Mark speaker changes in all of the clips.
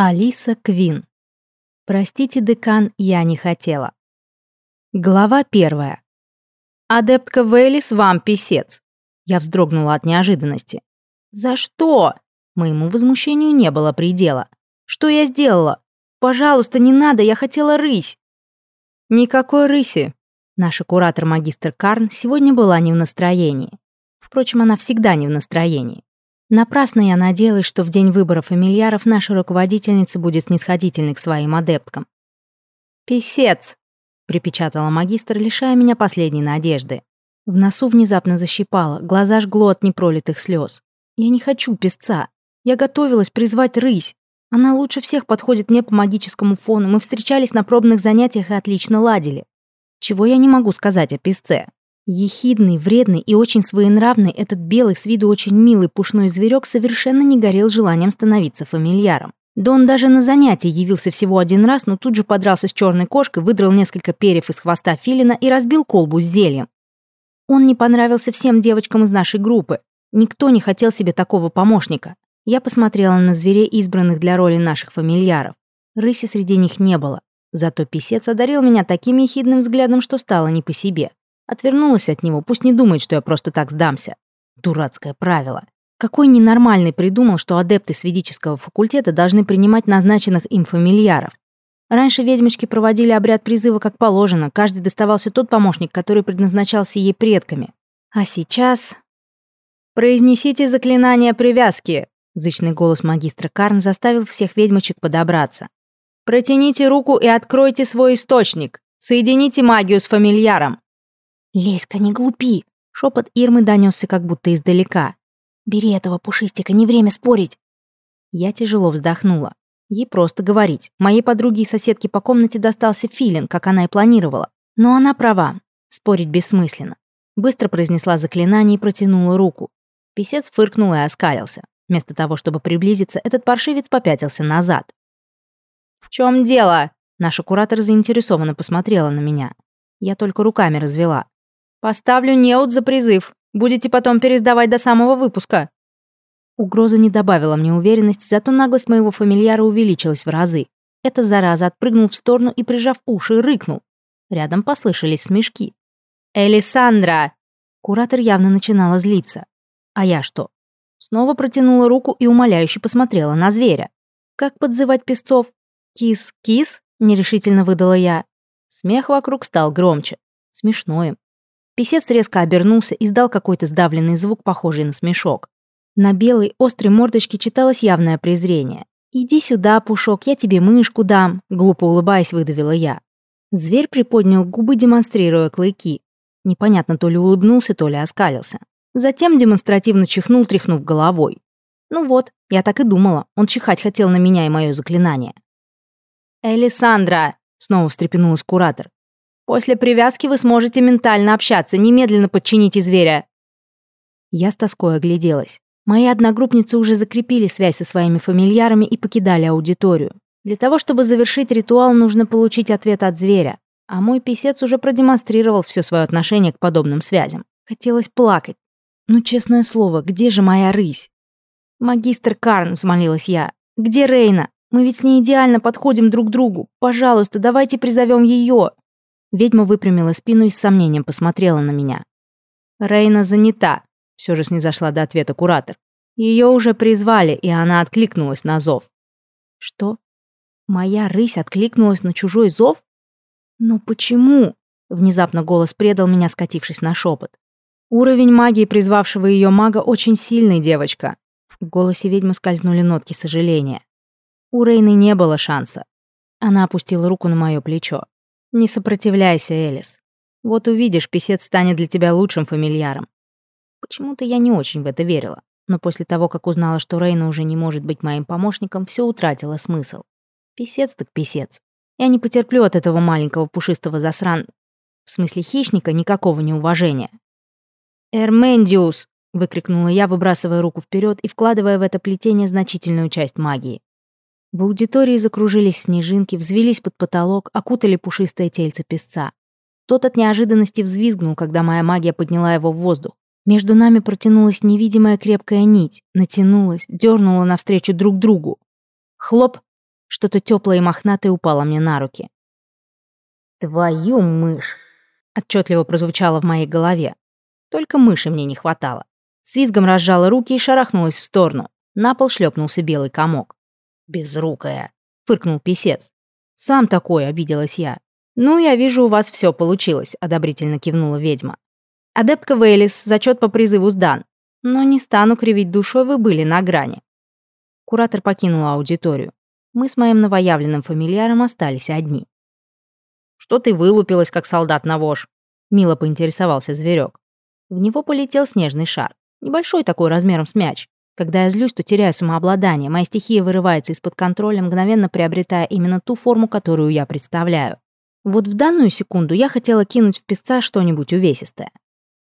Speaker 1: Алиса Квин. Простите, декан, я не хотела. Глава первая. «Адептка Вейлис, вам писец!» Я вздрогнула от неожиданности. «За что?» Моему возмущению не было предела. «Что я сделала? Пожалуйста, не надо, я хотела рысь!» «Никакой рыси!» Наша куратор-магистр Карн сегодня была не в настроении. Впрочем, она всегда не в настроении. Напрасно я надеялась, что в день выборов фамильяров наша руководительница будет снисходительной к своим адепткам. «Песец!» — припечатала магистр, лишая меня последней надежды. В носу внезапно защипало, глаза жгло от непролитых слез. «Я не хочу песца. Я готовилась призвать рысь. Она лучше всех подходит мне по магическому фону. Мы встречались на пробных занятиях и отлично ладили. Чего я не могу сказать о песце? Ехидный, вредный и очень своенравный этот белый, с виду очень милый пушной зверек совершенно не горел желанием становиться фамильяром. Да он даже на занятии явился всего один раз, но тут же подрался с черной кошкой, выдрал несколько перьев из хвоста филина и разбил колбу с зельем. Он не понравился всем девочкам из нашей группы. Никто не хотел себе такого помощника. Я посмотрела на зверей, избранных для роли наших фамильяров. Рыси среди них не было. Зато писец одарил меня таким ехидным взглядом, что стало не по себе. Отвернулась от него, пусть не думает, что я просто так сдамся. Дурацкое правило. Какой ненормальный придумал, что адепты сведического факультета должны принимать назначенных им фамильяров. Раньше ведьмочки проводили обряд призыва как положено, каждый доставался тот помощник, который предназначался ей предками. А сейчас... «Произнесите заклинание привязки!» Зычный голос магистра Карн заставил всех ведьмочек подобраться. «Протяните руку и откройте свой источник. Соедините магию с фамильяром.
Speaker 2: «Леська, не глупи!» Шепот Ирмы донесся как будто издалека. «Бери этого пушистика, не время спорить!»
Speaker 1: Я тяжело вздохнула. Ей просто говорить. Моей подруге и соседке по комнате достался филин, как она и планировала. Но она права. Спорить бессмысленно. Быстро произнесла заклинание и протянула руку. Песец фыркнул и оскалился. Вместо того, чтобы приблизиться, этот паршивец попятился назад. «В чем дело?» Наша куратор заинтересованно посмотрела на меня. Я только руками развела. Поставлю неуд за призыв. Будете потом пересдавать до самого выпуска». Угроза не добавила мне уверенности, зато наглость моего фамильяра увеличилась в разы. Эта зараза отпрыгнул в сторону и, прижав уши, рыкнул. Рядом послышались смешки. «Элисандра!» Куратор явно начинала злиться. А я что? Снова протянула руку и умоляюще посмотрела на зверя. «Как подзывать песцов?» «Кис-кис?» — нерешительно выдала я. Смех вокруг стал громче. Смешно им. Песец резко обернулся и издал какой-то сдавленный звук, похожий на смешок. На белой, острой мордочке читалось явное презрение. «Иди сюда, Пушок, я тебе мышку дам», — глупо улыбаясь, выдавила я. Зверь приподнял губы, демонстрируя клыки. Непонятно, то ли улыбнулся, то ли оскалился. Затем демонстративно чихнул, тряхнув головой. Ну вот, я так и думала, он чихать хотел на меня и мое заклинание. «Элисандра!» — снова встрепенулась куратор. После привязки вы сможете ментально общаться, немедленно подчините зверя». Я с тоской огляделась. Мои одногруппницы уже закрепили связь со своими фамильярами и покидали аудиторию. Для того, чтобы завершить ритуал, нужно получить ответ от зверя. А мой писец уже продемонстрировал все свое отношение к подобным связям. Хотелось плакать. Ну, честное слово, где же моя рысь? «Магистр Карн», — взмолилась я, — «где Рейна? Мы ведь с ней идеально подходим друг к другу. Пожалуйста, давайте призовем ее». Ведьма выпрямила спину и с сомнением посмотрела на меня. «Рейна занята», — все же снизошла до ответа куратор. Ее уже призвали, и она откликнулась на зов. «Что? Моя рысь откликнулась на чужой зов? Но почему?» Внезапно голос предал меня, скатившись на шепот. «Уровень магии, призвавшего ее мага, очень сильный, девочка». В голосе ведьмы скользнули нотки сожаления. У Рейны не было шанса. Она опустила руку на мое плечо. Не сопротивляйся, Элис. Вот увидишь, писец станет для тебя лучшим фамильяром. Почему-то я не очень в это верила, но после того, как узнала, что Рейна уже не может быть моим помощником, все утратило смысл. Писец так писец. Я не потерплю от этого маленького пушистого засран... В смысле хищника никакого неуважения. «Эрмендиус!» — выкрикнула я, выбрасывая руку вперед и вкладывая в это плетение значительную часть магии. В аудитории закружились снежинки, взвелись под потолок, окутали пушистое тельце песца. Тот от неожиданности взвизгнул, когда моя магия подняла его в воздух. Между нами протянулась невидимая крепкая нить, натянулась, дернула навстречу друг другу. Хлоп! Что-то теплое и мохнатое упало мне на руки.
Speaker 2: «Твою мышь!»
Speaker 1: — отчетливо прозвучало в моей голове. Только мыши мне не хватало. С визгом разжала руки и шарахнулась в сторону. На пол шлепнулся белый комок.
Speaker 2: «Безрукая!»
Speaker 1: — фыркнул писец. «Сам такой», — обиделась я. «Ну, я вижу, у вас все получилось», — одобрительно кивнула ведьма. «Адептка Вейлис, зачет по призыву сдан. Но не стану кривить душой, вы были на грани». Куратор покинула аудиторию. Мы с моим новоявленным фамильяром остались одни.
Speaker 2: «Что ты вылупилась, как солдат на вож?»
Speaker 1: — мило поинтересовался зверек. В него полетел снежный шар. Небольшой такой размером с мяч. Когда я злюсь, то теряю самообладание. Моя стихия вырывается из-под контроля, мгновенно приобретая именно ту форму, которую я представляю. Вот в данную секунду я хотела кинуть в песца что-нибудь увесистое.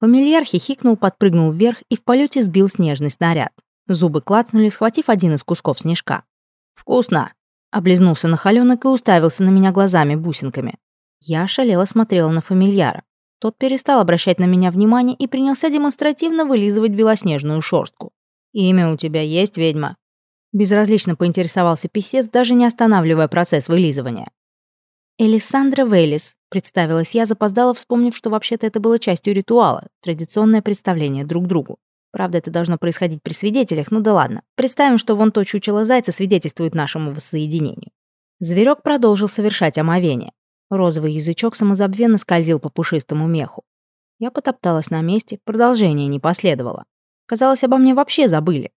Speaker 1: Фамильяр хихикнул, подпрыгнул вверх и в полете сбил снежный снаряд. Зубы клацнули, схватив один из кусков снежка.
Speaker 2: «Вкусно!»
Speaker 1: Облизнулся на холенок и уставился на меня глазами-бусинками. Я ошалела смотрела на фамильяра. Тот перестал обращать на меня внимание и принялся демонстративно вылизывать белоснежную шорстку.
Speaker 2: «Имя у тебя есть, ведьма?»
Speaker 1: Безразлично поинтересовался писец, даже не останавливая процесс вылизывания. «Элисандра Вейлис», — представилась я, запоздала, вспомнив, что вообще-то это было частью ритуала, традиционное представление друг другу. Правда, это должно происходить при свидетелях, ну да ладно. Представим, что вон то чучело зайца свидетельствует нашему воссоединению. Зверек продолжил совершать омовение. Розовый язычок самозабвенно скользил по пушистому меху. Я потопталась на месте, продолжение не последовало. Казалось, обо мне вообще забыли.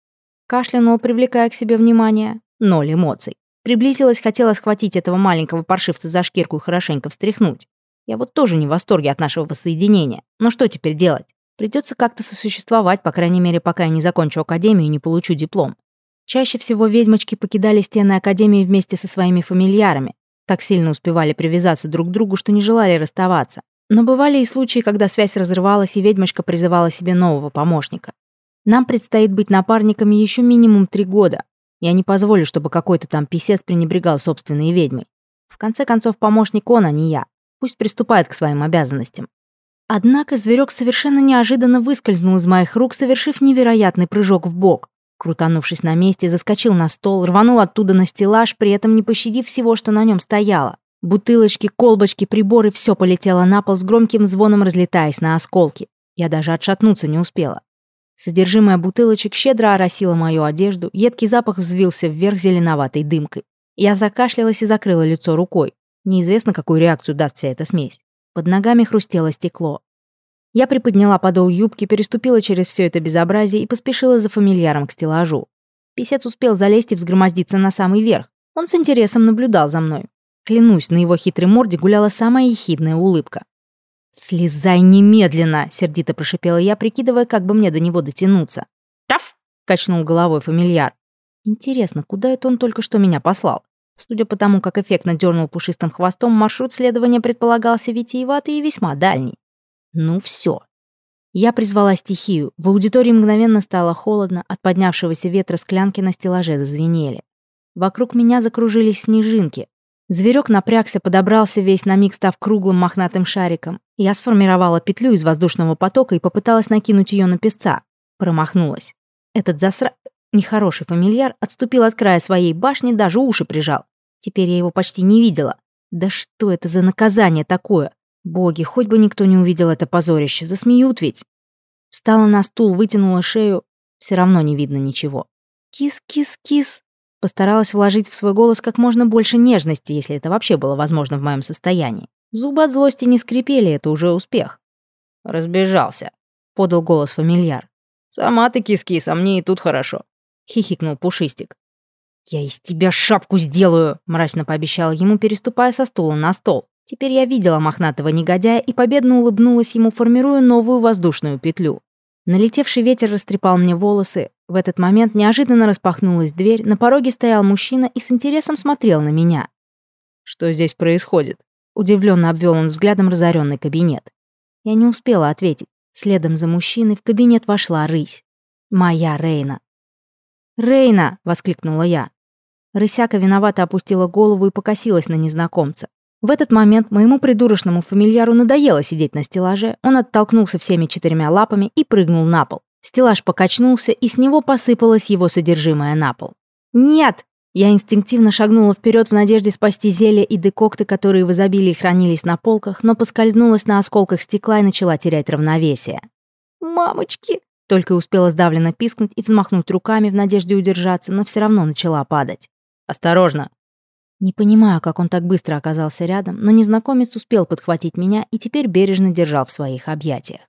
Speaker 1: Кашлянул, привлекая к себе внимание. Ноль эмоций. Приблизилась, хотела схватить этого маленького паршивца за шкирку и хорошенько встряхнуть. Я вот тоже не в восторге от нашего воссоединения. Но что теперь делать? Придется как-то сосуществовать, по крайней мере, пока я не закончу академию и не получу диплом. Чаще всего ведьмочки покидали стены академии вместе со своими фамильярами, так сильно успевали привязаться друг к другу, что не желали расставаться. Но бывали и случаи, когда связь разрывалась, и ведьмочка призывала себе нового помощника. Нам предстоит быть напарниками еще минимум три года. Я не позволю, чтобы какой-то там писец пренебрегал собственной ведьмой. В конце концов, помощник он, а не я. Пусть приступает к своим обязанностям. Однако зверек совершенно неожиданно выскользнул из моих рук, совершив невероятный прыжок в бок. Крутанувшись на месте, заскочил на стол, рванул оттуда на стеллаж, при этом не пощадив всего, что на нем стояло. Бутылочки, колбочки, приборы — все полетело на пол с громким звоном, разлетаясь на осколки. Я даже отшатнуться не успела. Содержимое бутылочек щедро оросило мою одежду, едкий запах взвился вверх зеленоватой дымкой. Я закашлялась и закрыла лицо рукой. Неизвестно, какую реакцию даст вся эта смесь. Под ногами хрустело стекло. Я приподняла подол юбки, переступила через все это безобразие и поспешила за фамильяром к стеллажу. Писец успел залезть и взгромоздиться на самый верх. Он с интересом наблюдал за мной. Клянусь, на его хитрой морде гуляла самая ехидная улыбка. «Слезай немедленно!» — сердито прошипела я, прикидывая, как бы мне до него дотянуться. «Таф!» — качнул головой фамильяр. «Интересно, куда это он только что меня послал?» Судя по тому, как эффектно дернул пушистым хвостом, маршрут следования предполагался витиеватый и весьма дальний. Ну все. Я призвала стихию. В аудитории мгновенно стало холодно, от поднявшегося ветра склянки на стеллаже зазвенели. Вокруг меня закружились снежинки. Зверек напрягся, подобрался весь на миг, став круглым мохнатым шариком. Я сформировала петлю из воздушного потока и попыталась накинуть ее на песца. Промахнулась. Этот засра... Нехороший фамильяр отступил от края своей башни, даже уши прижал. Теперь я его почти не видела. Да что это за наказание такое? Боги, хоть бы никто не увидел это позорище, засмеют ведь. Встала на стул, вытянула шею. Все равно не видно ничего. Кис-кис-кис. Постаралась вложить в свой голос как можно больше нежности, если это вообще было возможно в моем состоянии. Зубы от злости не скрипели, это уже успех.
Speaker 2: «Разбежался», — подал голос фамильяр. «Сама ты кис-кис, а мне и тут хорошо», — хихикнул Пушистик.
Speaker 1: «Я из тебя шапку сделаю», — мрачно пообещала ему, переступая со стула на стол. Теперь я видела мохнатого негодяя и победно улыбнулась ему, формируя новую воздушную петлю. Налетевший ветер растрепал мне волосы. В этот момент неожиданно распахнулась дверь, на пороге стоял мужчина и с интересом смотрел на меня.
Speaker 2: «Что здесь происходит?»
Speaker 1: Удивленно обвел он взглядом разоренный кабинет. Я не успела ответить. Следом за мужчиной в кабинет вошла рысь. Моя Рейна. «Рейна!» — воскликнула я. Рысяка виновато опустила голову и покосилась на незнакомца. В этот момент моему придурочному фамильяру надоело сидеть на стеллаже, он оттолкнулся всеми четырьмя лапами и прыгнул на пол. Стеллаж покачнулся, и с него посыпалось его содержимое на пол. «Нет!» Я инстинктивно шагнула вперед в надежде спасти зелье и декокты, которые в изобилии хранились на полках, но поскользнулась на осколках стекла и начала терять равновесие.
Speaker 2: «Мамочки!»
Speaker 1: Только успела сдавленно пискнуть и взмахнуть руками в надежде удержаться, но все равно начала падать. «Осторожно!» Не понимаю, как он так быстро оказался рядом, но незнакомец успел подхватить меня и теперь бережно держал в своих объятиях.